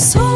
So